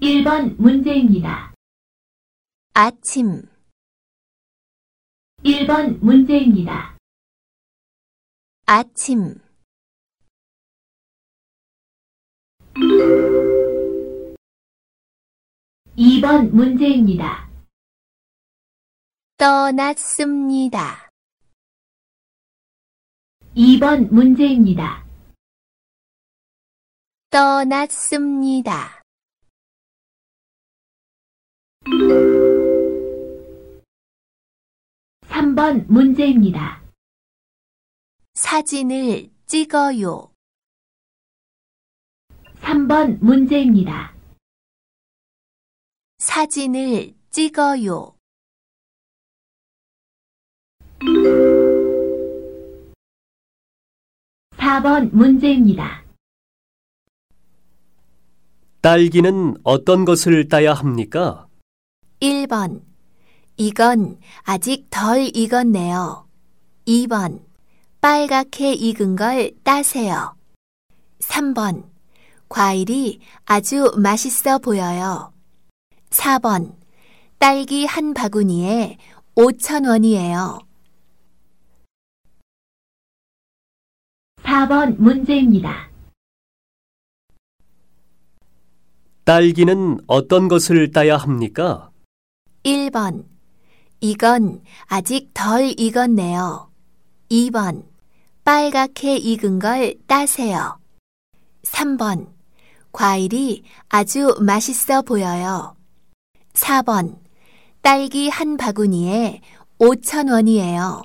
1번 문제입니다. 아침, 1번 문제입니다. 아침, 2번 문제입니다. 떠났습니다. 2번 문제입니다. 떠났습니다. 3번 문제입니다. 사진을 찍어요. 3번 문제입니다. 사진을 찍어요. 4번 문제입니다. 딸기는 어떤 것을 따야 합니까? 1번. 이건 아직 덜 익었네요. 2번. 빨갛게 익은 걸 따세요. 3번. 과일이 아주 맛있어 보여요. 4번. 딸기 한 바구니에 5천원이에요. 4번 문제입니다. 딸기는 어떤 것을 따야 합니까? 1번. 이건 아직 덜 익었네요. 2번. 빨갛게 익은 걸 따세요. 3번. 과일이 아주 맛있어 보여요. 4번. 딸기 한 바구니에 5천원이에요.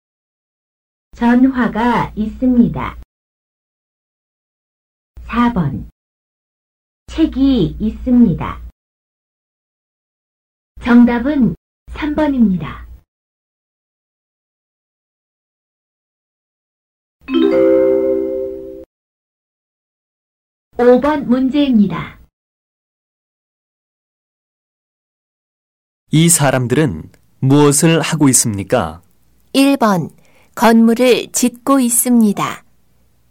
전화가 있습니다. 4번 책이 있습니다. 정답은 3번입니다. 5번 문제입니다. 이 사람들은 무엇을 하고 있습니까? 1번. 건물을 짓고 있습니다.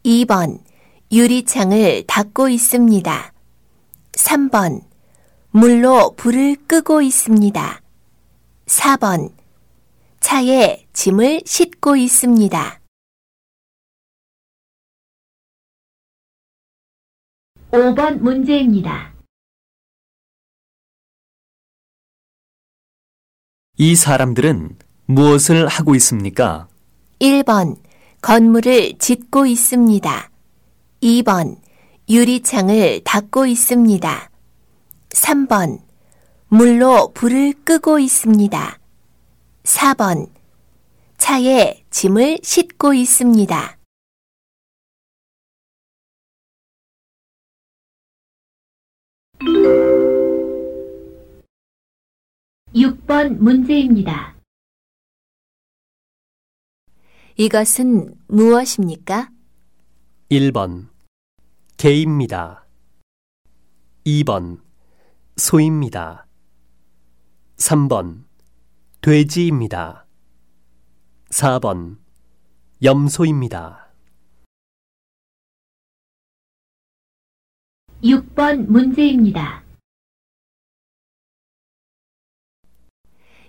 2번. 유리창을 닦고 있습니다. 3번. 물로 불을 끄고 있습니다. 4번. 차에 짐을 싣고 있습니다. 5번 문제입니다. 이 사람들은 무엇을 하고 있습니까? 1번. 건물을 짓고 있습니다. 2번. 유리창을 닦고 있습니다. 3번. 물로 불을 끄고 있습니다. 4번. 차에 짐을 싣고 있습니다. 6번 문제입니다. 이것은 무엇입니까? 1번 개입니다. 2번 소입니다. 3번 돼지입니다. 4번 염소입니다. 6번 문제입니다.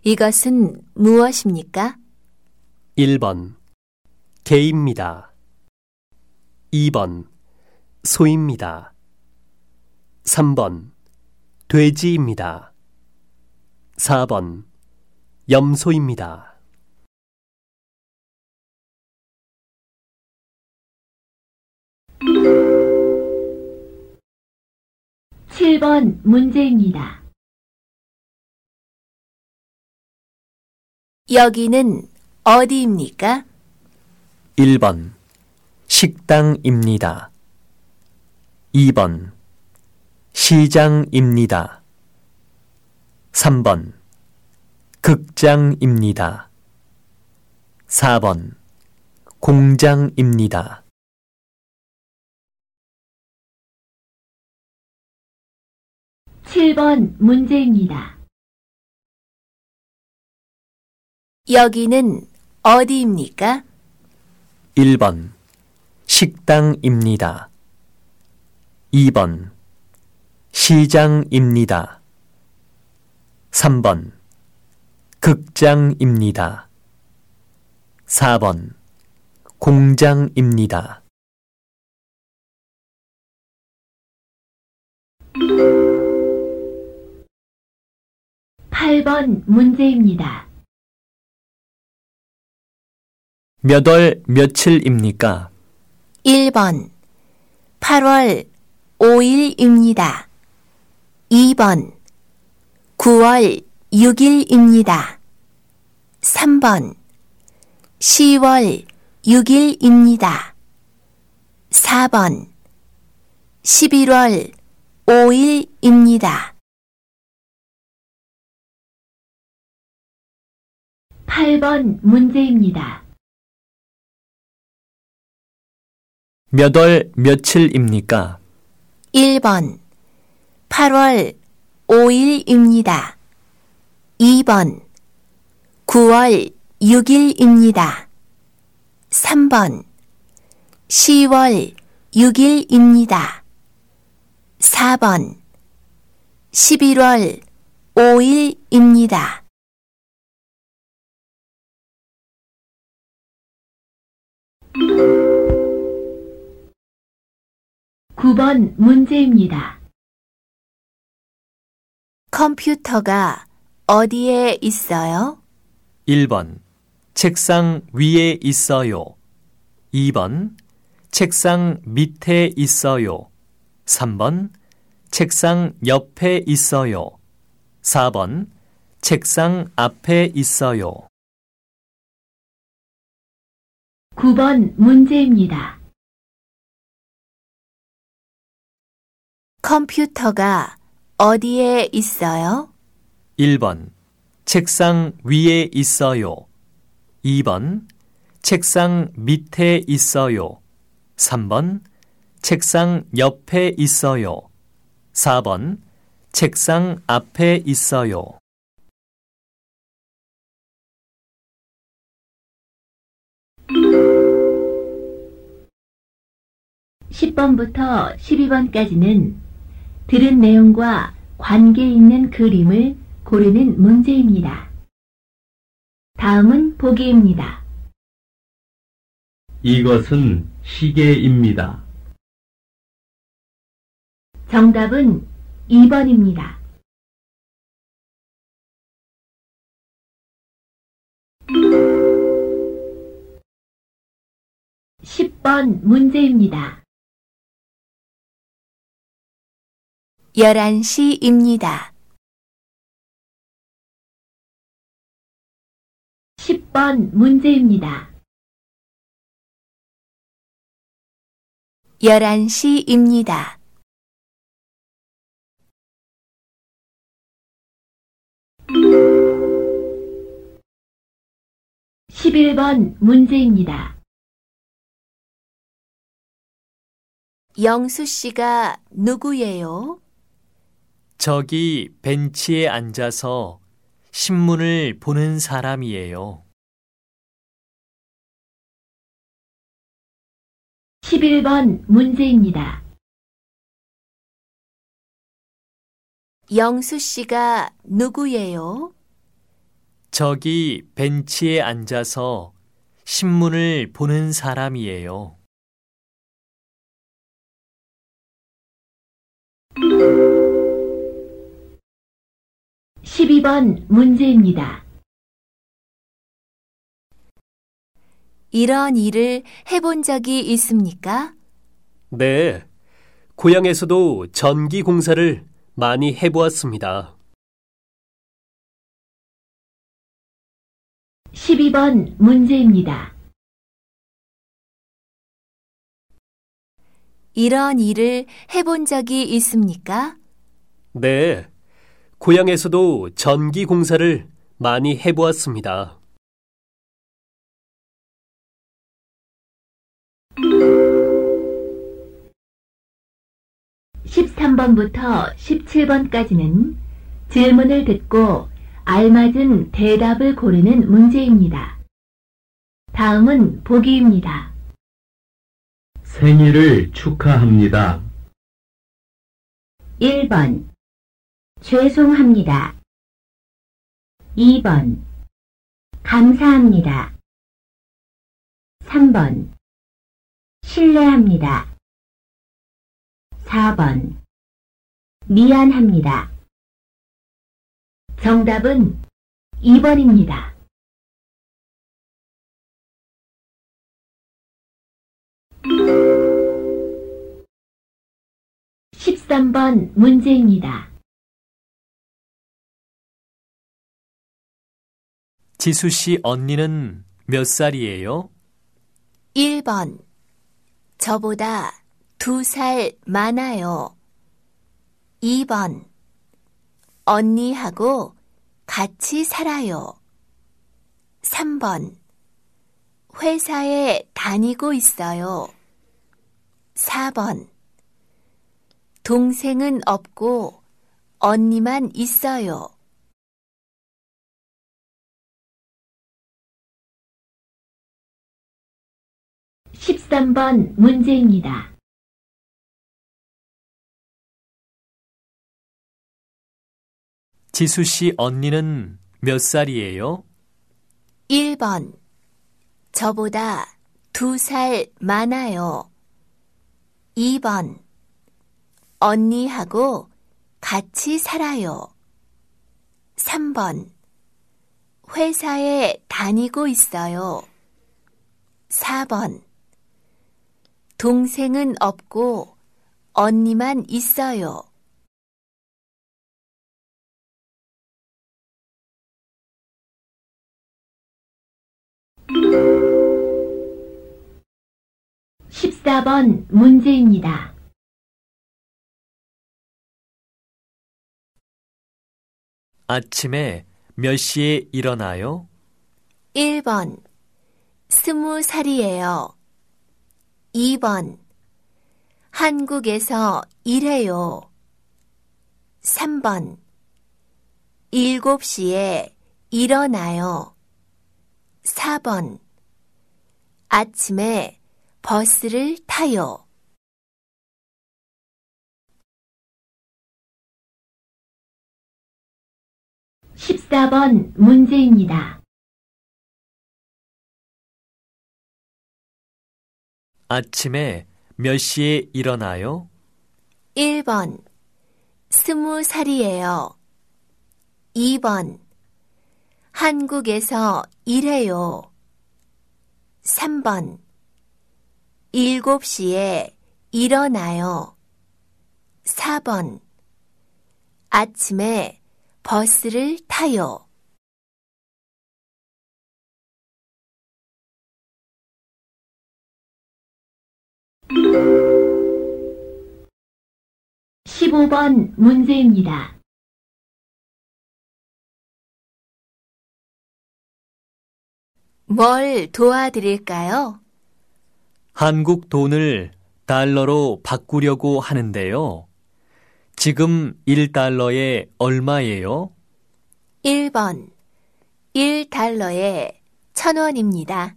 이것은 무엇입니까? 1번 개입니다. 2번 소입니다. 3번 돼지입니다. 4번 염소입니다. 7번 문제입니다. 여기는 어디입니까? 1번 식당입니다. 2번 시장입니다. 3번 극장입니다. 4번 공장입니다. 7번 문제입니다. 여기는 어디입니까? 1번 식당입니다. 2번 시장입니다. 3번 극장입니다. 4번 공장입니다. 8번 문제입니다. 몇 월 며칠입니까? 1번 8월 5일입니다. 2번 9월 6일입니다. 3번 10월 6일입니다. 4번 11월 5일입니다. 8번 문제입니다. 몇 월 며칠입니까? 1번 8월 5일입니다. 2번 9월 6일입니다. 3번 10월 6일입니다. 4번 11월 5일입니다. 9번 문제입니다. 컴퓨터가 어디에 있어요? 1번 책상 위에 있어요. 2번 책상 밑에 있어요. 3번 책상 옆에 있어요. 4번 책상 앞에 있어요. 9번 문제입니다. 컴퓨터가 어디에 있어요? 1번 책상 위에 있어요. 2번 책상 밑에 있어요. 3번 책상 옆에 있어요. 4번 책상 앞에 있어요. 10번부터 12번까지는 들은 내용과 관계 있는 그림을 고르는 문제입니다. 다음은 보기입니다. 이것은 시계입니다. 정답은 2번입니다. (10번) 문제입니다. 11시입니다. 10번 문제입니다. 11시입니다. 11번 문제입니다. 영수 씨가 누구예요? 저기 벤치에 앉아서 신문을 보는 사람이에요. 11번 문제입니다. 영수 씨가 누구예요? 저기 벤치에 앉아서 신문을 보는 사람이에요. 십이 번 문제입니다. 이런 일을 해본 적이 있습니까? 네. 고향에서도 전기 공사를 많이 해보았습니다. 십이 번 문제입니다. 이런 일을 해본 적이 있습니까? 네. 고향에서도 전기 공사를 많이 해보았습니다. 십삼 번부터 십칠 번까지는 질문을 듣고 알맞은 대답을 고르는 문제입니다. 다음은 보기입니다. 생일을 축하합니다. 1번 죄송합니다. 2번 감사합니다. 3번 신뢰합니다. 4번 미안합니다. 정답은 2번입니다. 십삼 번 문제입니다. 지수 씨 언니는 몇 살이에요? 1번. 저보다 두 살 많아요. 2번. 언니하고 같이 살아요. 3번. 회사에 다니고 있어요. 4번. 동생은 없고 언니만 있어요. 십삼 번 문제입니다. 지수 씨 언니는 몇 살이에요? 1번. 저보다 두 살 많아요. 2번. 언니하고 같이 살아요. 3번. 회사에 다니고 있어요. 4번. 동생은 없고 언니만 있어요. 십사 번 문제입니다. 아침에 몇 시에 일어나요? 1번. 스무 살이에요. 2번. 한국에서 일해요. 3번. 7시에 일어나요. 4번. 아침에 버스를 타요. 십사 번 문제입니다. 아침에 몇 시에 일어나요? 1번. 스무 살이에요. 2번. 한국에서 일해요. 3번. 7시에 일어나요. 4번. 아침에 버스를 타요. 십오 번 문제입니다. 뭘 도와드릴까요? 한국 돈을 달러로 바꾸려고 하는데요. 지금 1달러에 얼마예요? 1번. 1달러에 1000원입니다.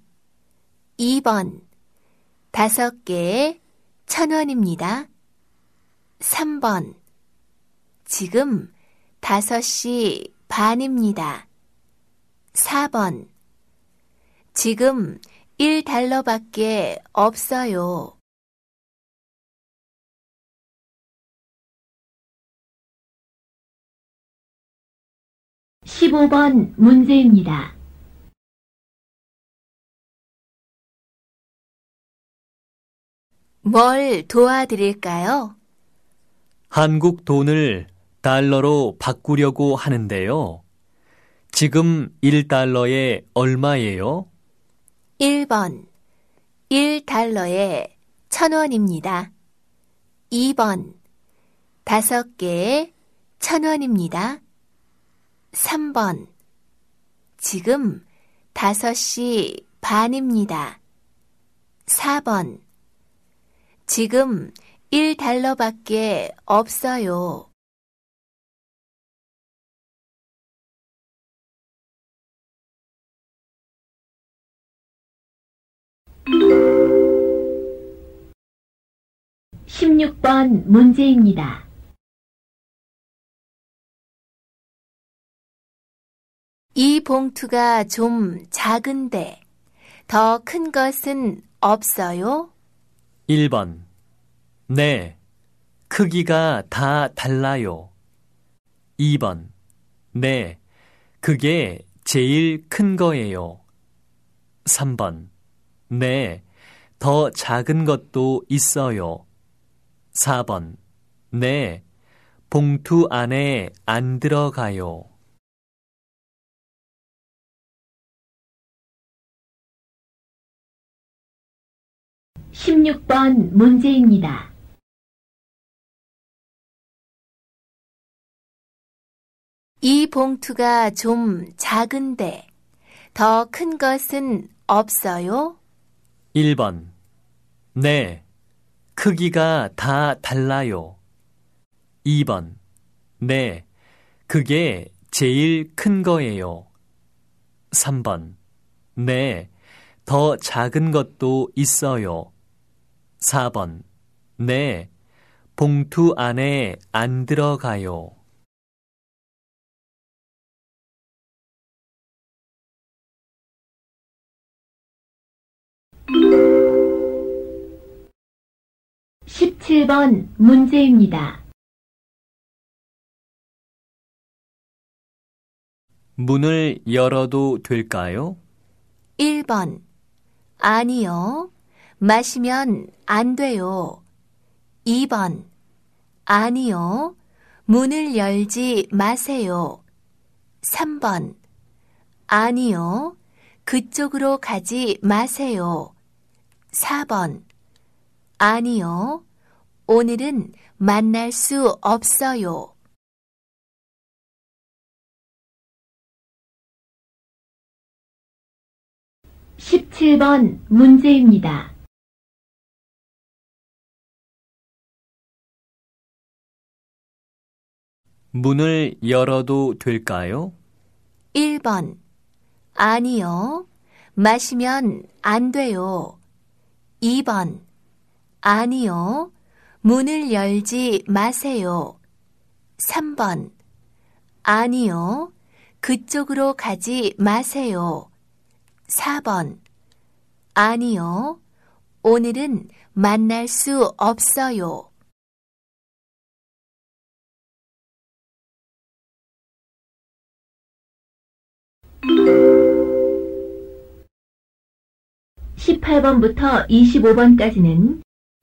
2번. 5개에 1000원입니다. 3번. 지금 5시 반입니다. 4번. 지금 1달러밖에 없어요. 15번 문제입니다. 뭘 도와드릴까요? 한국 돈을 달러로 바꾸려고 하는데요. 지금 1달러에 얼마예요? 1번. 1달러에 1000원입니다. 2번. 5개에 1000원입니다. 3번. 지금 5시 반입니다. 4번. 지금 1달러밖에 없어요. 16번 문제입니다. 이 봉투가 좀 작은데 더 큰 것은 없어요? 1번. 네. 크기가 다 달라요. 2번. 네. 그게 제일 큰 거예요. 3번. 네. 더 작은 것도 있어요. 4번. 네. 봉투 안에 안 들어가요. 16번 문제입니다. 이 봉투가 좀 작은데 더 큰 것은 없어요? 1번. 네. 크기가 다 달라요. 2번. 네. 그게 제일 큰 거예요. 3번. 네. 더 작은 것도 있어요. 4번. 네. 봉투 안에 안 들어가요. 17번 문제입니다. 문을 열어도 될까요? 1번. 아니요. 마시면 안 돼요. 2번. 아니요. 문을 열지 마세요. 3번. 아니요. 그쪽으로 가지 마세요. 4번. 아니요. 오늘은 만날 수 없어요. 17번 문제입니다. 문을 열어도 될까요? 1번. 아니요. 마시면 안 돼요. 2번. 아니요. 문을 열지 마세요. 3번. 아니요. 그쪽으로 가지 마세요. 4번. 아니요. 오늘은 만날 수 없어요. 18번부터 25번까지는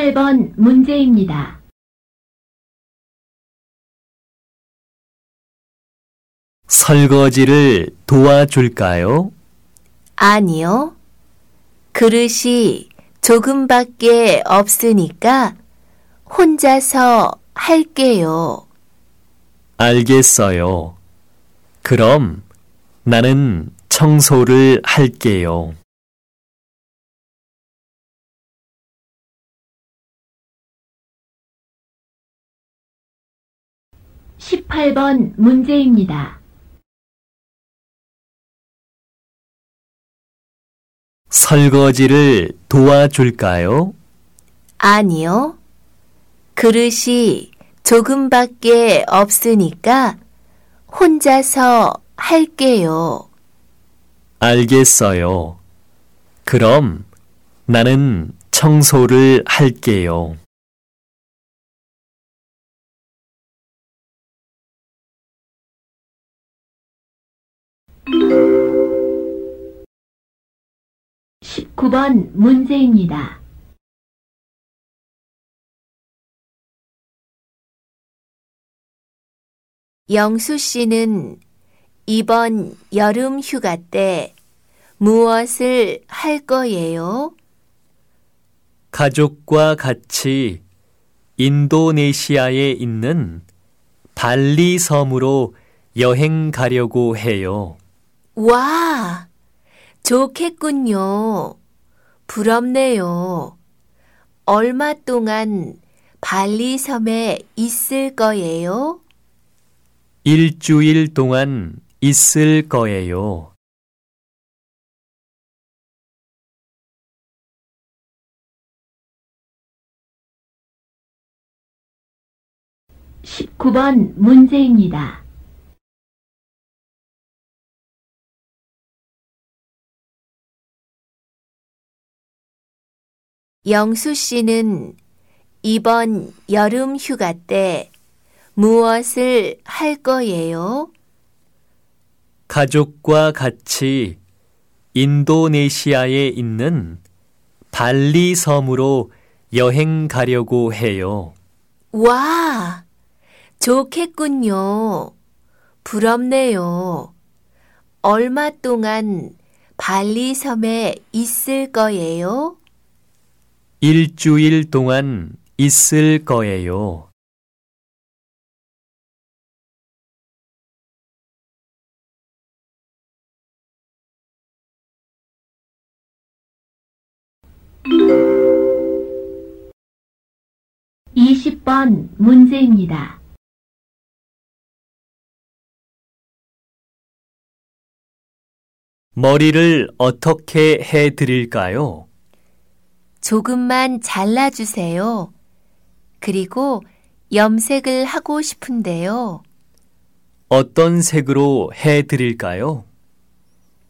18번 문제입니다. 설거지를 도와줄까요? 아니요. 그릇이 조금밖에 없으니까 혼자서 할게요. 알겠어요. 그럼 나는 청소를 할게요. 18번 문제입니다. 설거지를 도와줄까요? 아니요. 그릇이 조금밖에 없으니까 혼자서 할게요. 알겠어요. 그럼 나는 청소를 할게요. 19번 문제입니다. 영수 씨는 이번 여름 휴가 때 무엇을 할 거예요? 가족과 같이 인도네시아에 있는 발리 섬으로 여행 가려고 해요. 와, 좋겠군요. 부럽네요. 얼마 동안 발리 섬에 있을 거예요? 일주일 동안 있을 거예요. 19번 문제입니다. 영수 씨는 이번 여름 휴가 때 무엇을 할 거예요? 가족과 같이 인도네시아에 있는 발리 섬으로 여행 가려고 해요. 와, 좋겠군요. 부럽네요. 얼마 동안 발리 섬에 있을 거예요? 일주일 동안 있을 거예요. 20번 문제입니다. 머리를 어떻게 해 드릴까요? 조금만 잘라주세요. 그리고 염색을 하고 싶은데요. 어떤 색으로 해 드릴까요?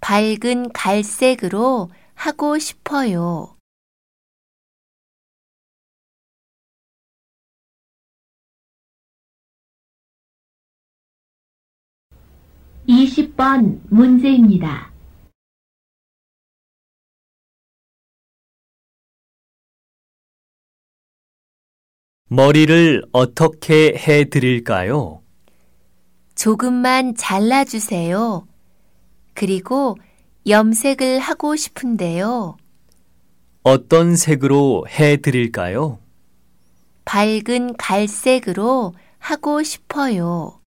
밝은 갈색으로 하고 싶어요. 20번 문제입니다. 머리를 어떻게 해 드릴까요? 조금만 잘라주세요. 그리고 염색을 하고 싶은데요. 어떤 색으로 해 드릴까요? 밝은 갈색으로 하고 싶어요.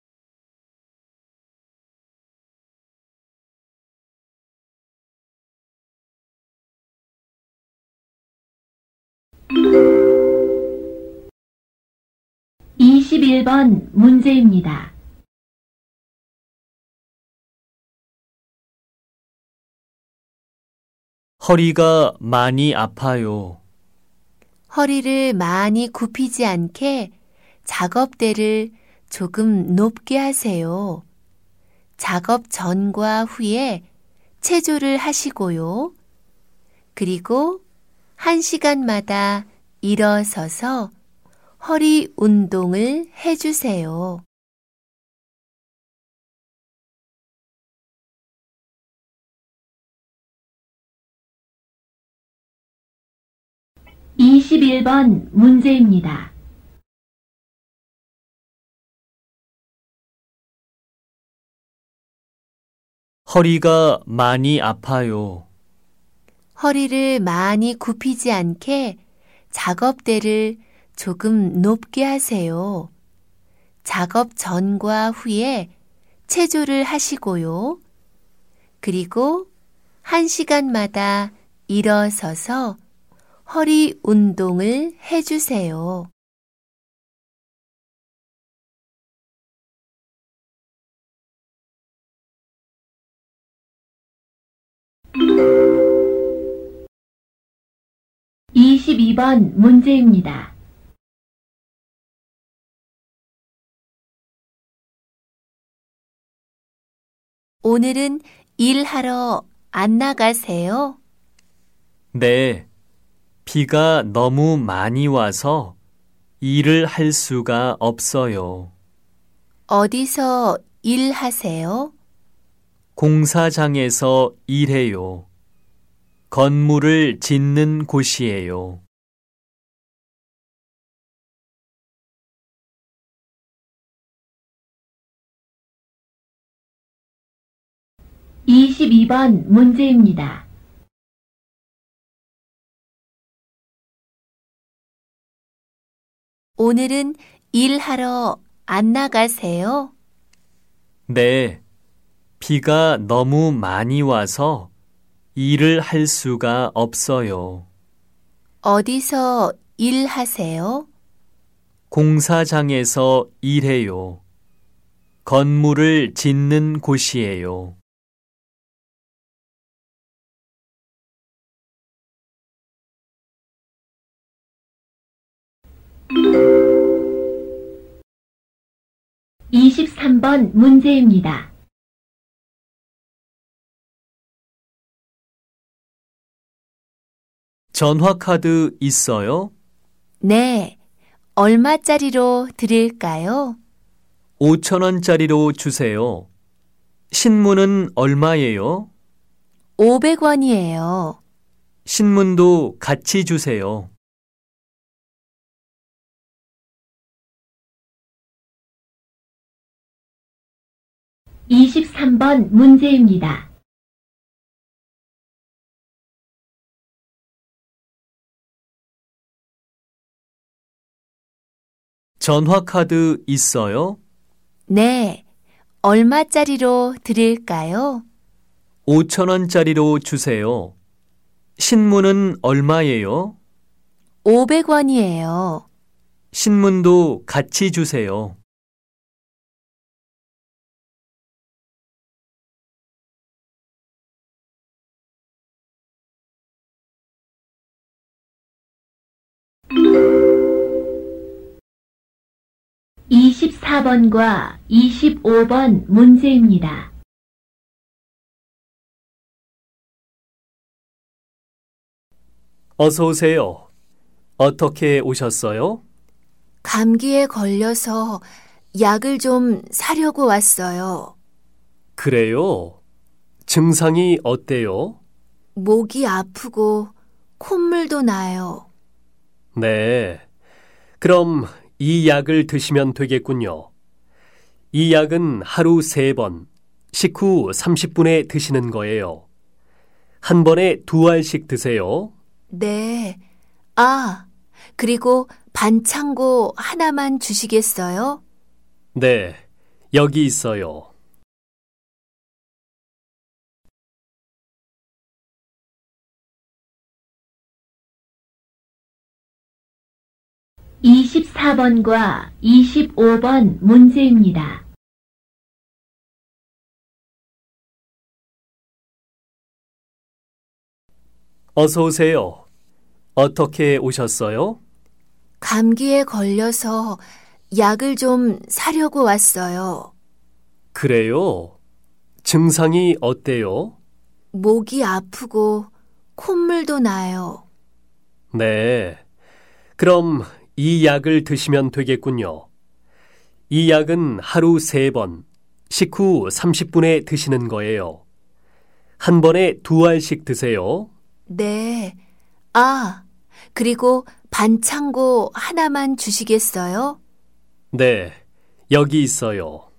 21번 문제입니다. 허리가 많이 아파요. 허리를 많이 굽히지 않게 작업대를 조금 높게 하세요. 작업 전과 후에 체조를 하시고요. 그리고 한 시간마다 일어서서 허리 운동을 해주세요. 21번 문제입니다. 허리가 많이 아파요. 허리를 많이 굽히지 않게 작업대를 조금 높게 하세요. 작업 전과 후에 체조를 하시고요. 그리고 한 시간마다 일어서서 허리 운동을 해주세요. 이십이 번 문제입니다. 오늘은 일하러 안 나가세요? 네. 비가 너무 많이 와서 일을 할 수가 없어요. 어디서 일하세요? 공사장에서 일해요. 건물을 짓는 곳이에요. 이십이 번 문제입니다. 오늘은 일하러 안 나가세요? 네. 비가 너무 많이 와서 일을 할 수가 없어요. 어디서 일하세요? 공사장에서 일해요. 건물을 짓는 곳이에요. 이십삼 번 문제입니다. 전화카드 있어요? 네. 얼마짜리로 드릴까요? 5천원짜리로 주세요. 신문은 얼마예요? 500원이에요. 신문도 같이 주세요. 이십삼 번 문제입니다. 전화카드 있어요? 네. 얼마짜리로 드릴까요? 5천원짜리로 주세요. 신문은 얼마예요? 500원이에요. 신문도 같이 주세요. 이십사 번과 이십오 번 문제입니다. 어서 오세요. 어떻게 오셨어요? 감기에 걸려서 약을 좀 사려고 왔어요. 그래요? 증상이 어때요? 목이 아프고 콧물도 나요. 네. 그럼 이 약을 드시면 되겠군요. 이 약은 하루 세번 식후 30분에 드시는 거예요. 한 번에 두 알씩 드세요. 네. 아, 그리고 반창고 하나만 주시겠어요? 네. 여기 있어요. 이십사 번과 이십오 번 문제입니다. 어서 오세요. 어떻게 오셨어요? 감기에 걸려서 약을 좀 사려고 왔어요. 그래요? 증상이 어때요? 목이 아프고 콧물도 나요. 네. 그럼 이 약을 드시면 되겠군요. 이 약은 하루 세 번 식후 30분에 드시는 거예요. 한 번에 두 알씩 드세요. 네. 아, 그리고 반창고 하나만 주시겠어요? 네. 여기 있어요.